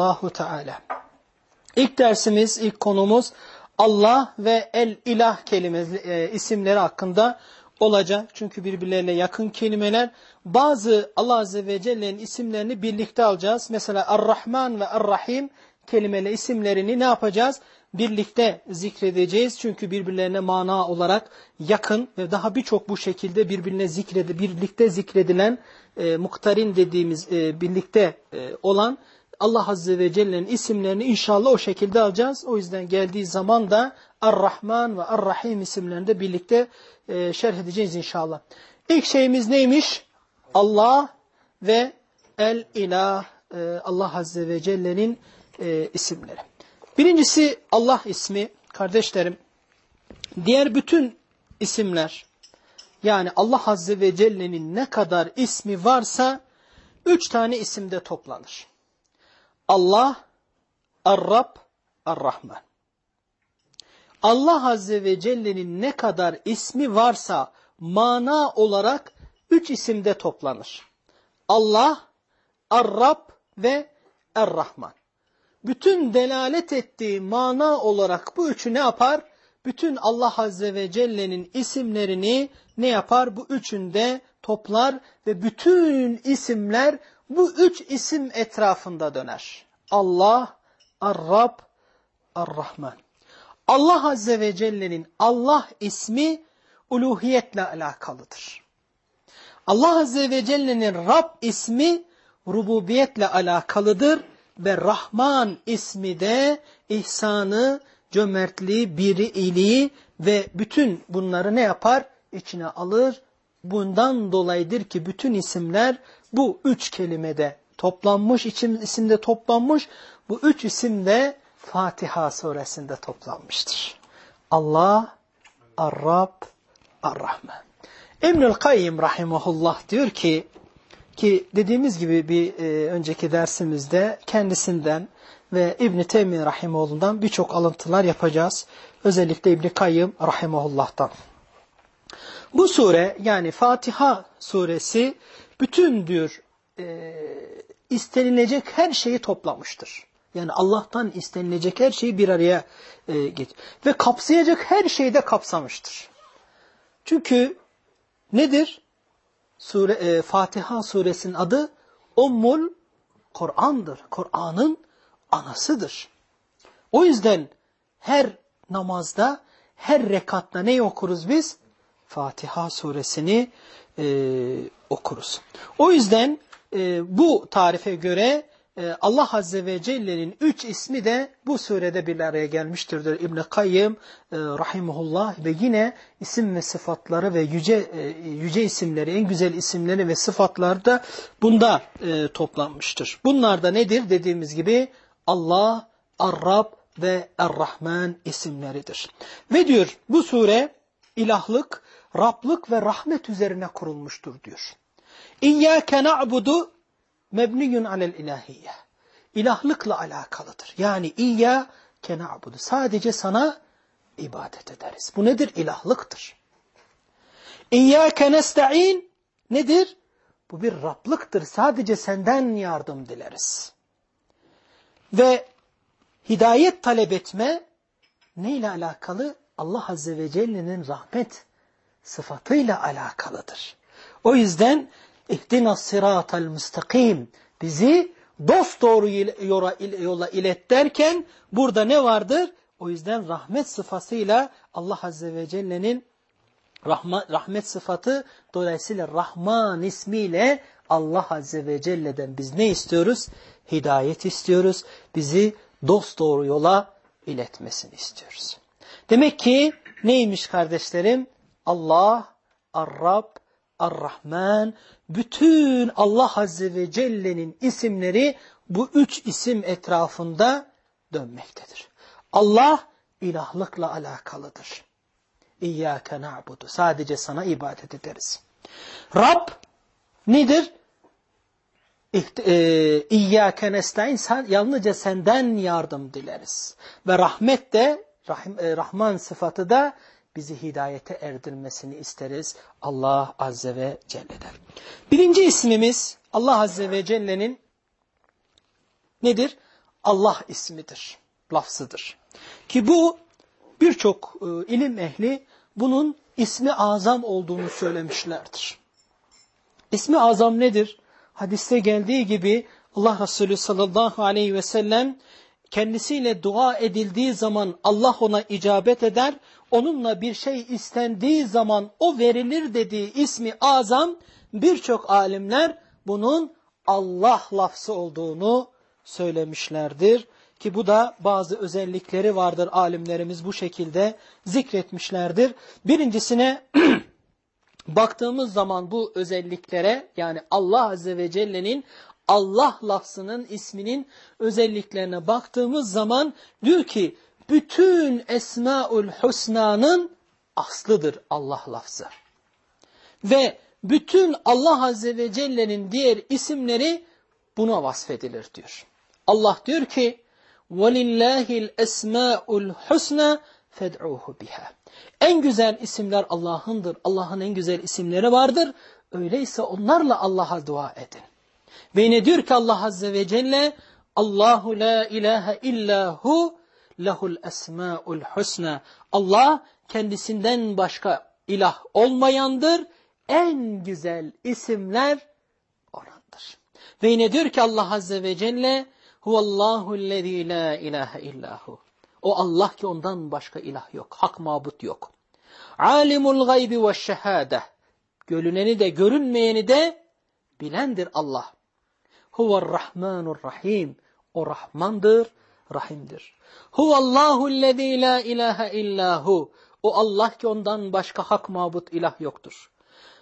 inşallahü teala. İlk dersimiz, ilk konumuz Allah ve El İlah kelimesi e, isimleri hakkında olacak. Çünkü birbirlerine yakın kelimeler. Bazı Allah Azze ve Celle'nin isimlerini birlikte alacağız. Mesela Ar-Rahman ve Ar-Rahim kelimeli isimlerini ne yapacağız? Birlikte zikredeceğiz. Çünkü birbirlerine mana olarak yakın ve daha birçok bu şekilde birbirine zikredi, birlikte zikredilen e, muhtarin dediğimiz e, birlikte e, olan Allah Azze ve Celle'nin isimlerini inşallah o şekilde alacağız. O yüzden geldiği zaman da Ar-Rahman ve Ar-Rahim isimlerini de birlikte e, şerh edeceğiz inşallah. İlk şeyimiz neymiş? Allah ve El-İlah, e, Allah Azze ve Celle'nin e, isimleri. Birincisi Allah ismi, kardeşlerim. Diğer bütün isimler, yani Allah Azze ve Celle'nin ne kadar ismi varsa, üç tane isimde toplanır. Allah, Ar-Rab, Ar-Rahman. Allah Azze ve Celle'nin ne kadar ismi varsa mana olarak üç isimde toplanır. Allah, Ar-Rab ve Er-Rahman. Bütün delalet ettiği mana olarak bu üçü ne yapar? Bütün Allah Azze ve Celle'nin isimlerini ne yapar? Bu üçünde toplar ve bütün isimler bu üç isim etrafında döner. Allah, Ar-Rab, Ar-Rahman. Allah Azze ve Celle'nin Allah ismi uluhiyetle alakalıdır. Allah Azze ve Celle'nin Rab ismi rububiyetle alakalıdır ve Rahman ismi de ihsanı, cömertliği, biriliği ve bütün bunları ne yapar? İçine alır. Bundan dolayıdır ki bütün isimler bu üç kelimede toplanmış, içim isimde toplanmış. Bu üç isim de Fatiha suresinde toplanmıştır. Allah, Ar-Rab, Ar-Rahman. İbnül Kayyim rahimahullah diyor ki, ki dediğimiz gibi bir e, önceki dersimizde kendisinden ve İbn-i Teymi rahimahullah'dan birçok alıntılar yapacağız. Özellikle İbn-i Kayyım rahimahullah'tan. Bu sure yani Fatiha suresi bütün diyor e, istenilecek her şeyi toplamıştır. Yani Allah'tan istenilecek her şeyi bir araya e, get ve kapsayacak her şeyi de kapsamıştır. Çünkü nedir? Sure, e, Fatiha suresinin adı Ummul Kur'an'dır. Kur'an'ın anasıdır. O yüzden her namazda, her rekatta ne okuruz biz? Fatiha suresini e, okuruz. O yüzden e, bu tarife göre e, Allah Azze ve Celle'nin üç ismi de bu surede bir araya gelmiştir İbn-i Kayyım e, Rahimullah ve yine isim ve sıfatları ve yüce e, yüce isimleri, en güzel isimleri ve sıfatları da bunda e, toplanmıştır. Bunlar da nedir? Dediğimiz gibi Allah, Ar-Rab ve Er-Rahman isimleridir. Ve diyor bu sure ilahlık, Rablık ve rahmet üzerine kurulmuştur diyor. İyyâke na'budu mebniyun alel ilahiyye. İlahlıkla alakalıdır. Yani İyyâke na'budu. Sadece sana ibadet ederiz. Bu nedir? İlahlıktır. İyyâke nesta'in nedir? Bu bir Rablıktır. Sadece senden yardım dileriz. Ve hidayet talep etme neyle alakalı? Allah Azze ve Celle'nin rahmet sıfatıyla alakalıdır. O yüzden İhdina sıratal müstakim bizi dost doğru yola, yola ilet derken burada ne vardır? O yüzden rahmet sıfatıyla Allah Azze ve Celle'nin rahmet sıfatı dolayısıyla Rahman ismiyle Allah Azze ve Celle'den biz ne istiyoruz? Hidayet istiyoruz. Bizi dost doğru yola iletmesini istiyoruz. Demek ki neymiş kardeşlerim? Allah, Ar-Rab, Ar-Rahman, bütün Allah Azze ve Celle'nin isimleri bu üç isim etrafında dönmektedir. Allah ilahlıkla alakalıdır. İyyâke na'budu. Sadece sana ibadet ederiz. Rab nedir? E, İyyâke nesta'in. Yalnızca senden yardım dileriz. Ve rahmet de, e, Rahman sıfatı da bizi hidayete erdirmesini isteriz Allah Azze ve Celle'den. Birinci ismimiz Allah Azze ve Celle'nin nedir? Allah ismidir, lafzıdır. Ki bu birçok e, ilim ehli bunun ismi azam olduğunu söylemişlerdir. İsmi azam nedir? Hadiste geldiği gibi Allah Resulü sallallahu aleyhi ve sellem kendisiyle dua edildiği zaman Allah ona icabet eder, onunla bir şey istendiği zaman o verilir dediği ismi azam birçok alimler bunun Allah lafzı olduğunu söylemişlerdir. Ki bu da bazı özellikleri vardır alimlerimiz bu şekilde zikretmişlerdir. Birincisine baktığımız zaman bu özelliklere yani Allah Azze ve Celle'nin Allah lafzının isminin özelliklerine baktığımız zaman diyor ki bütün Esmaül Husna'nın aslıdır Allah lafzı. Ve bütün Allah Azze ve Celle'nin diğer isimleri buna vasfedilir diyor. Allah diyor ki وَلِلَّهِ الْاَسْمَاءُ الْحُسْنَى فَدْعُوهُ بِهَا En güzel isimler Allah'ındır. Allah'ın en güzel isimleri vardır. Öyleyse onlarla Allah'a dua edin. Ve yine diyor ki Allah Azze ve Celle Allahu la ilahe illahu lehul esmaul husna. Allah kendisinden başka ilah olmayandır. En güzel isimler orandır. Ve yine diyor ki Allah Azze ve Celle Huvallahu lezî la ilahe illahu. O Allah ki ondan başka ilah yok. Hak mabut yok. Alimul gaybi ve şehade. Görüneni de görünmeyeni de bilendir Allah. Huvarrahmanur rahim. O Rahmandır, Rahim'dir. Huvallahu lezî la ilahe illahu. O Allah ki ondan başka hak mabut ilah yoktur.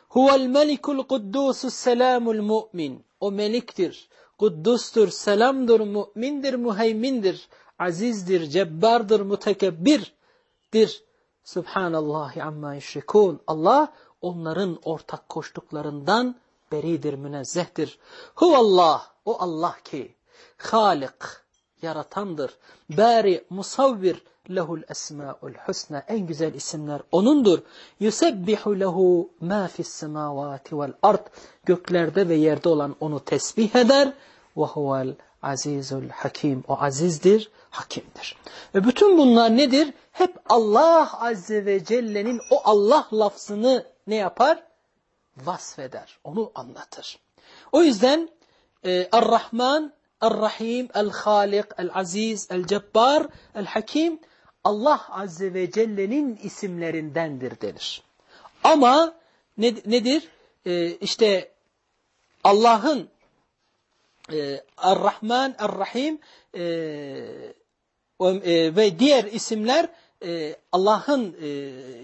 Huvel melikul kuddusus selamul mu'min. O meliktir, kuddustur, selamdır, mümindir, muheymindir, azizdir, cebbardır, mutekebbirdir. Subhanallahi amma yüşrikûn. Allah onların ortak koştuklarından beridir, münezzehtir. Huvallah, o Allah ki, Halik, yaratandır. Bari, musavvir, lehul esma'ul husna. En güzel isimler O'nundur. Yusebbihu lehu ma fis semavati vel ard. Göklerde ve yerde olan O'nu tesbih eder. Ve huvel azizul hakim. O azizdir, hakimdir. Ve bütün bunlar nedir? Hep Allah Azze ve Celle'nin o Allah lafzını ne yapar? Vasfeder, onu anlatır. O yüzden e, Ar-Rahman, Ar-Rahim, El-Halik, El-Aziz, El-Cebbar, El-Hakim Allah Azze ve Celle'nin isimlerindendir denir. Ama ne, nedir? Ee, işte Allah'ın e, Er-Rahman, Er-Rahim e, e, ve diğer isimler e, Allah'ın e,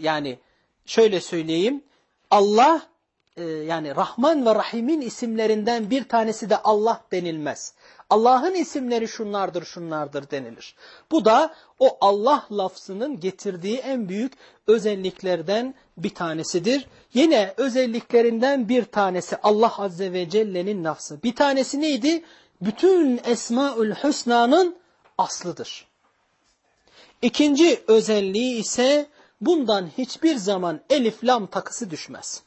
yani şöyle söyleyeyim Allah e, yani Rahman ve Rahim'in isimlerinden bir tanesi de Allah denilmez. Allah'ın isimleri şunlardır şunlardır denilir. Bu da o Allah lafzının getirdiği en büyük özelliklerden bir tanesidir. Yine özelliklerinden bir tanesi Allah Azze ve Celle'nin lafzı. Bir tanesi neydi? Bütün Esmaül Hüsna'nın aslıdır. İkinci özelliği ise bundan hiçbir zaman elif lam takısı düşmez.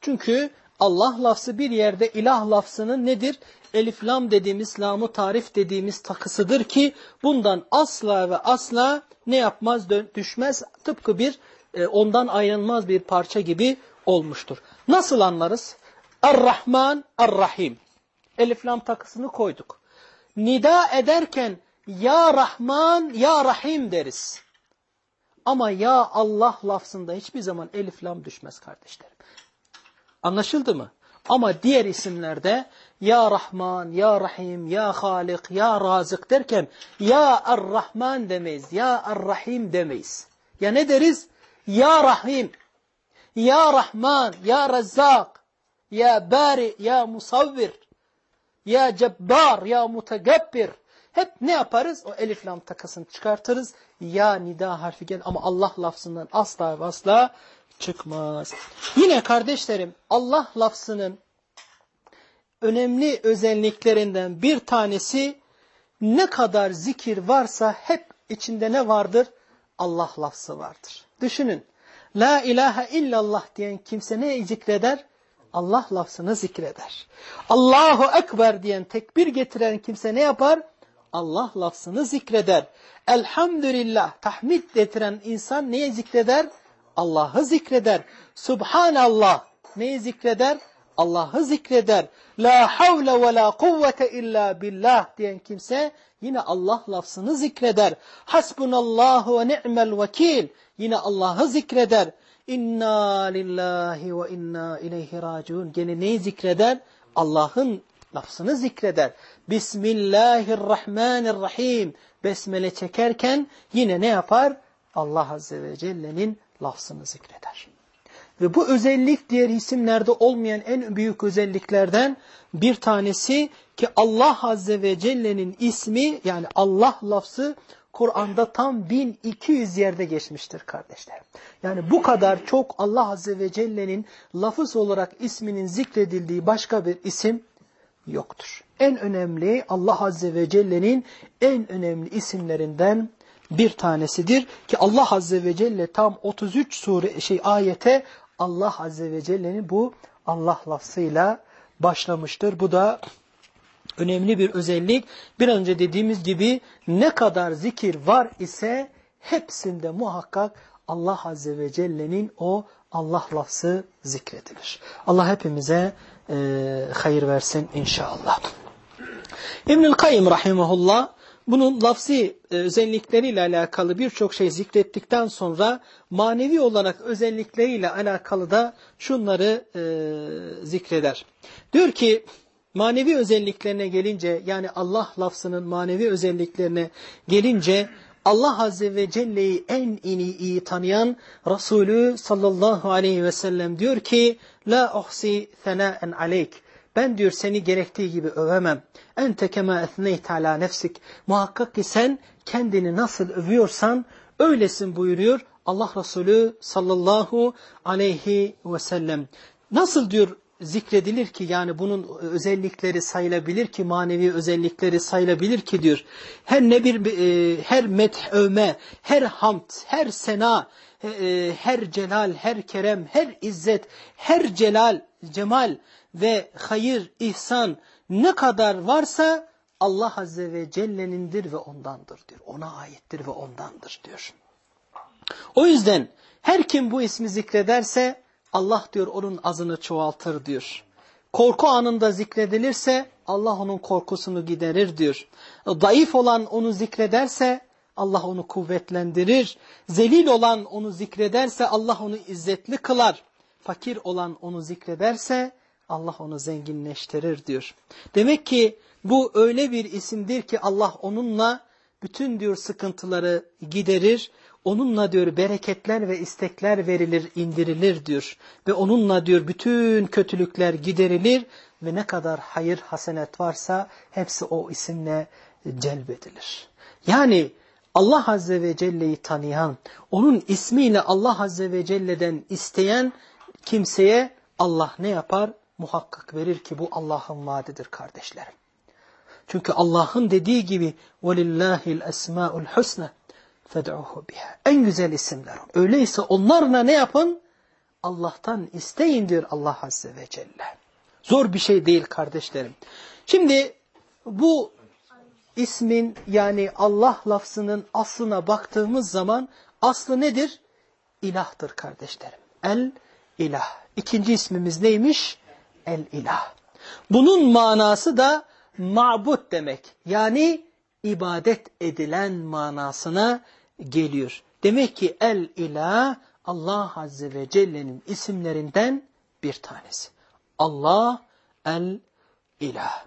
Çünkü Allah lafzı bir yerde ilah lafzının nedir? Elif lam dediğimiz, lamı tarif dediğimiz takısıdır ki bundan asla ve asla ne yapmaz düşmez tıpkı bir e, ondan ayrılmaz bir parça gibi olmuştur. Nasıl anlarız? Er-Rahman, Er-Rahim. Elif lam takısını koyduk. Nida ederken ya Rahman, ya Rahim deriz. Ama ya Allah lafzında hiçbir zaman elif lam düşmez kardeşlerim. Anlaşıldı mı? Ama diğer isimlerde Ya Rahman, Ya Rahim, Ya Halik, Ya Razık derken Ya Er-Rahman demeyiz, Ya Er-Rahim demeyiz. Ya ne deriz? Ya Rahim, Ya Rahman, Ya Rezzak, Ya Bari, Ya Musavvir, Ya Cebbar, Ya Mutegabbir. Hep ne yaparız? O elif lam takasını çıkartırız. Ya nida harfi gel ama Allah lafzından asla ve asla çıkmaz. Yine kardeşlerim Allah lafzının önemli özelliklerinden bir tanesi ne kadar zikir varsa hep içinde ne vardır? Allah lafzı vardır. Düşünün. La ilahe illallah diyen kimse ne zikreder? Allah lafzını zikreder. Allahu Ekber diyen tekbir getiren kimse ne yapar? Allah lafzını zikreder. Elhamdülillah tahmid getiren insan neye zikreder? Allah'ı zikreder. Subhanallah neyi zikreder? Allah'ı zikreder. La havle ve la kuvvete illa billah diyen kimse yine Allah lafzını zikreder. Hasbunallahu ve ni'mel vekil yine Allah'ı zikreder. İnna lillahi ve inna ileyhi raciun. Gene neyi zikreder? Allah'ın lafzını zikreder. Bismillahirrahmanirrahim. Besmele çekerken yine ne yapar? Allah Azze ve Celle'nin lafzını zikreder. Ve bu özellik diğer isimlerde olmayan en büyük özelliklerden bir tanesi ki Allah Azze ve Celle'nin ismi yani Allah lafzı Kur'an'da tam 1200 yerde geçmiştir kardeşlerim. Yani bu kadar çok Allah Azze ve Celle'nin lafız olarak isminin zikredildiği başka bir isim yoktur. En önemli Allah Azze ve Celle'nin en önemli isimlerinden bir tanesidir ki Allah Azze ve Celle tam 33 sure şey ayete Allah Azze ve Celle'nin bu Allah lafzıyla başlamıştır. Bu da önemli bir özellik. Bir önce dediğimiz gibi ne kadar zikir var ise hepsinde muhakkak Allah Azze ve Celle'nin o Allah lafzı zikredilir. Allah hepimize hayır versin inşallah. İbnül Kayyım Rahimahullah bunun lafzi e, özellikleriyle alakalı birçok şey zikrettikten sonra manevi olarak özellikleriyle alakalı da şunları e, zikreder. Diyor ki manevi özelliklerine gelince yani Allah lafzının manevi özelliklerine gelince Allah Azze ve Celle'yi en iyi, iyi tanıyan Resulü sallallahu aleyhi ve sellem diyor ki La uhsi thenâen aleyk ben diyor seni gerektiği gibi övemem. Ente kema ethneyt ala nefsik. Muhakkak ki sen kendini nasıl övüyorsan öylesin buyuruyor Allah Resulü sallallahu aleyhi ve sellem. Nasıl diyor zikredilir ki yani bunun özellikleri sayılabilir ki manevi özellikleri sayılabilir ki diyor. Her ne bir e, her meth övme, her hamd, her sena, e, her celal, her kerem, her izzet, her celal, cemal ve hayır, ihsan ne kadar varsa Allah Azze ve Celle'nindir ve ondandır diyor. Ona aittir ve ondandır diyor. O yüzden her kim bu ismi zikrederse Allah diyor onun azını çoğaltır diyor. Korku anında zikredilirse Allah onun korkusunu giderir diyor. Zayıf olan onu zikrederse Allah onu kuvvetlendirir. Zelil olan onu zikrederse Allah onu izzetli kılar. Fakir olan onu zikrederse Allah onu zenginleştirir diyor. Demek ki bu öyle bir isimdir ki Allah onunla bütün diyor sıkıntıları giderir. Onunla diyor bereketler ve istekler verilir, indirilir diyor. Ve onunla diyor bütün kötülükler giderilir ve ne kadar hayır, hasenet varsa hepsi o isimle celbedilir. Yani Allah Azze ve Celle'yi tanıyan, onun ismiyle Allah Azze ve Celle'den isteyen kimseye Allah ne yapar? Muhakkak verir ki bu Allah'ın vaadidir kardeşlerim. Çünkü Allah'ın dediği gibi وَلِلَّهِ الْأَسْمَاءُ الْحُسْنَ فَدْعُهُ بِهَا En güzel isimler. Öyleyse onlarla ne yapın? Allah'tan isteyin diyor Allah Azze ve Celle. Zor bir şey değil kardeşlerim. Şimdi bu ismin yani Allah lafzının aslına baktığımız zaman aslı nedir? İlahtır kardeşlerim. El ilah. İkinci ismimiz neymiş? El ilah. Bunun manası da ma'bud demek. Yani ibadet edilen manasına geliyor. Demek ki el ilah Allah Azze ve Celle'nin isimlerinden bir tanesi. Allah el ilah.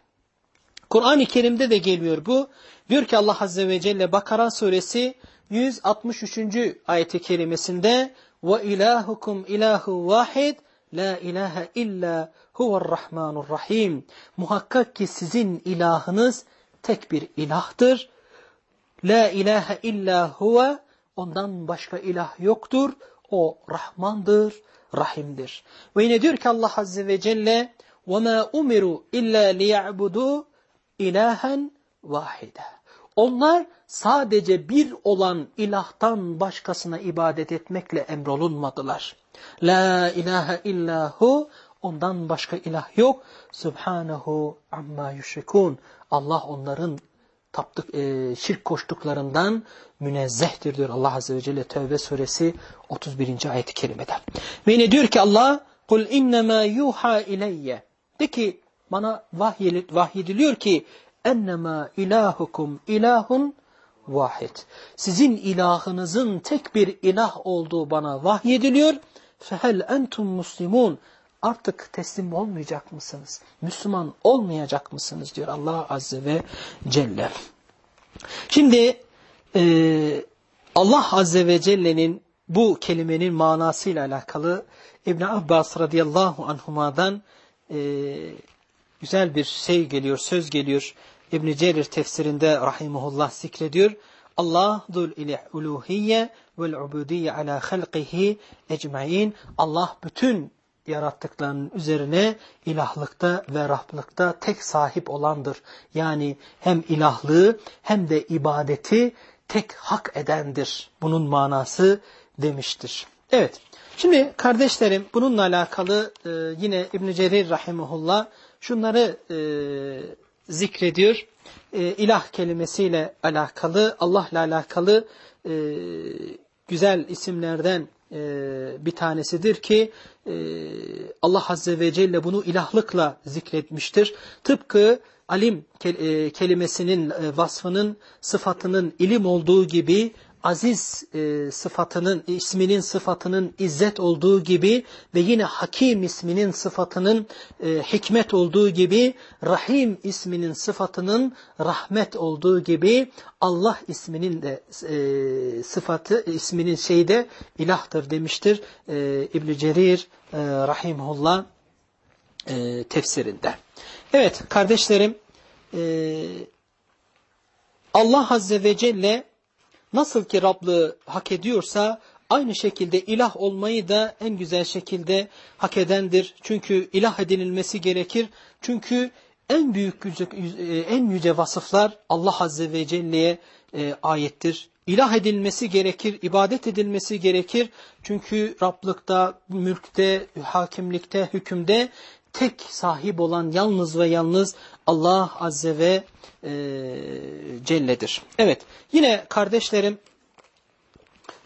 Kur'an-ı Kerim'de de geliyor bu. Diyor ki Allah Azze ve Celle Bakara suresi 163. ayeti kerimesinde ve ilahukum ilahu vahid la ilahe illa huve'r rahim. Muhakkak ki sizin ilahınız tek bir ilahtır. La ilahe illa huve ondan başka ilah yoktur. O Rahmandır, Rahim'dir. Ve yine diyor ki Allah Azze ve Celle وَمَا اُمِرُوا اِلَّا لِيَعْبُدُوا ilahen vahide. Onlar sadece bir olan ilahtan başkasına ibadet etmekle emrolunmadılar. La ilahe illahu ondan başka ilah yok. Subhanahu amma yüşrikun. Allah onların taptık, e, şirk koştuklarından münezzehtir diyor Allah Azze ve Celle Tevbe suresi 31. ayet-i kerimede. Ve yine diyor ki Allah kul innema yuha ileyye de ki bana vahyediliyor ki ennema ilahukum ilahun vahid. Sizin ilahınızın tek bir ilah olduğu bana vahyediliyor. Fehel entum muslimun. Artık teslim olmayacak mısınız? Müslüman olmayacak mısınız? diyor Allah Azze ve Celle. Şimdi e, Allah Azze ve Celle'nin bu kelimenin manasıyla alakalı İbn Abbas radıyallahu anhuma'dan e, güzel bir şey geliyor, söz geliyor. İbn Cerir tefsirinde rahimullah zikrediyor. Allah dul ile uluhiyye vel ubudiyye ala halqihi ecmaîn. Allah bütün yarattıklarının üzerine ilahlıkta ve Rablıkta tek sahip olandır. Yani hem ilahlığı hem de ibadeti tek hak edendir. Bunun manası demiştir. Evet. Şimdi kardeşlerim bununla alakalı e, yine İbn Cerir rahimehullah şunları e, zikrediyor. E, ilah kelimesiyle alakalı, Allah'la alakalı e, güzel isimlerden e, bir tanesidir ki e, Allah Azze ve Celle bunu ilahlıkla zikretmiştir. Tıpkı alim e, kelimesinin e, vasfının sıfatının ilim olduğu gibi aziz e, sıfatının, isminin sıfatının izzet olduğu gibi ve yine hakim isminin sıfatının e, hikmet olduğu gibi, rahim isminin sıfatının rahmet olduğu gibi Allah isminin de e, sıfatı, isminin şeyi de ilahtır demiştir e, İbn-i Cerir e, Rahimullah e, tefsirinde. Evet kardeşlerim, e, Allah Azze ve Celle nasıl ki Rablığı hak ediyorsa aynı şekilde ilah olmayı da en güzel şekilde hak edendir. Çünkü ilah edinilmesi gerekir. Çünkü en büyük en yüce vasıflar Allah Azze ve Celle'ye e, ayettir. İlah edilmesi gerekir, ibadet edilmesi gerekir. Çünkü Rablıkta, mülkte, hakimlikte, hükümde tek sahip olan yalnız ve yalnız Allah Azze ve e, Celle'dir. Evet yine kardeşlerim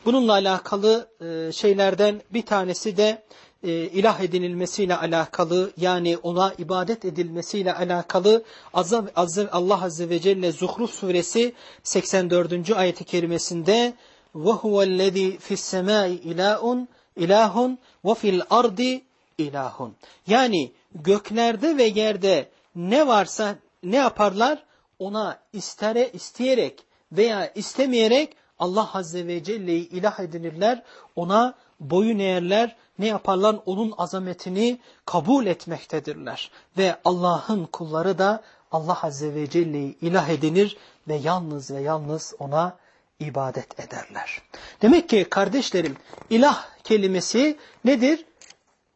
bununla alakalı e, şeylerden bir tanesi de e, ilah edinilmesiyle alakalı yani ona ibadet edilmesiyle alakalı Azze, Azze, Allah Azze ve Celle Zuhruf suresi 84. ayeti kerimesinde وَهُوَ الَّذ۪ي فِي السَّمَاءِ اِلَٰهٌ ilahun ve fil ardi ilahun. Yani göklerde ve yerde ne varsa ne yaparlar? Ona istere, isteyerek veya istemeyerek Allah Azze ve Celle'yi ilah edinirler. Ona boyun eğerler. Ne yaparlar? Onun azametini kabul etmektedirler. Ve Allah'ın kulları da Allah Azze ve Celle'yi ilah edinir ve yalnız ve yalnız ona ibadet ederler. Demek ki kardeşlerim ilah kelimesi nedir?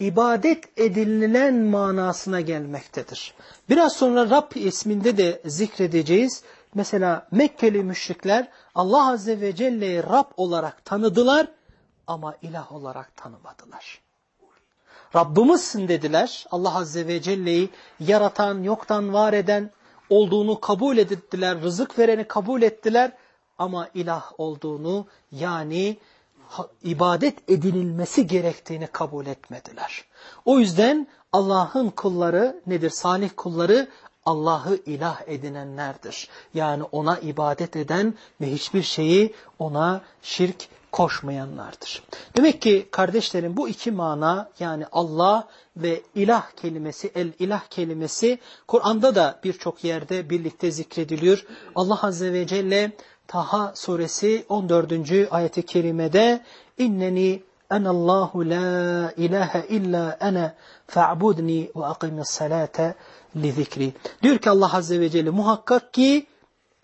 İbadet edinilen manasına gelmektedir. Biraz sonra Rab isminde de zikredeceğiz. Mesela Mekkeli müşrikler Allah Azze ve Celle'yi Rab olarak tanıdılar ama ilah olarak tanımadılar. Rabbimizsin dediler. Allah Azze ve Celle'yi yaratan, yoktan var eden olduğunu kabul ettiler. Rızık vereni kabul ettiler. Ama ilah olduğunu yani ibadet edinilmesi gerektiğini kabul etmediler. O yüzden Allah'ın kulları nedir? Salih kulları Allah'ı ilah edinenlerdir. Yani ona ibadet eden ve hiçbir şeyi ona şirk koşmayanlardır. Demek ki kardeşlerim bu iki mana yani Allah ve ilah kelimesi, el ilah kelimesi Kur'an'da da birçok yerde birlikte zikrediliyor. Allah Azze ve Celle Taha suresi 14. ayeti kerimede inneni enallahu la ilahe illa ene fa'budni ve akimis salate li zikri. Diyor ki Allah Azze ve Celle muhakkak ki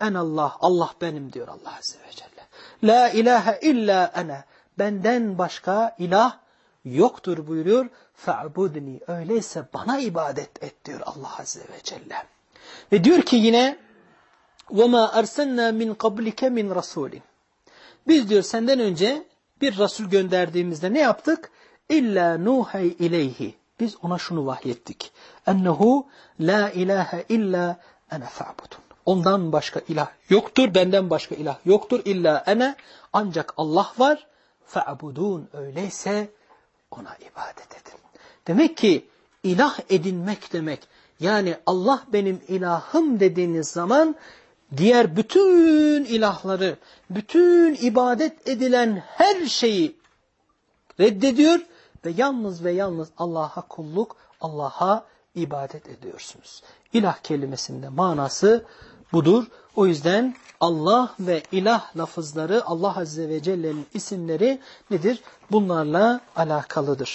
enallah, Allah benim diyor Allah Azze ve Celle. La ilahe illa ene. Benden başka ilah yoktur buyuruyor. Fa'budni. Öyleyse bana ibadet et diyor Allah Azze ve Celle. Ve diyor ki yine وَمَا أَرْسَلْنَا مِنْ قَبْلِكَ مِنْ رَسُولٍ Biz diyor senden önce bir Resul gönderdiğimizde ne yaptık? İlla nuhay ileyhi. Biz ona şunu vahyettik. Ennehu la ilahe illa ene fa'budun. Ondan başka ilah yoktur, benden başka ilah yoktur. İlla ene ancak Allah var. Fe'budun öyleyse ona ibadet edin. Demek ki ilah edinmek demek. Yani Allah benim ilahım dediğiniz zaman diğer bütün ilahları, bütün ibadet edilen her şeyi reddediyor ve yalnız ve yalnız Allah'a kulluk, Allah'a ibadet ediyorsunuz. İlah kelimesinde manası budur. O yüzden Allah ve ilah lafızları Allah Azze ve Celle'nin isimleri nedir? Bunlarla alakalıdır.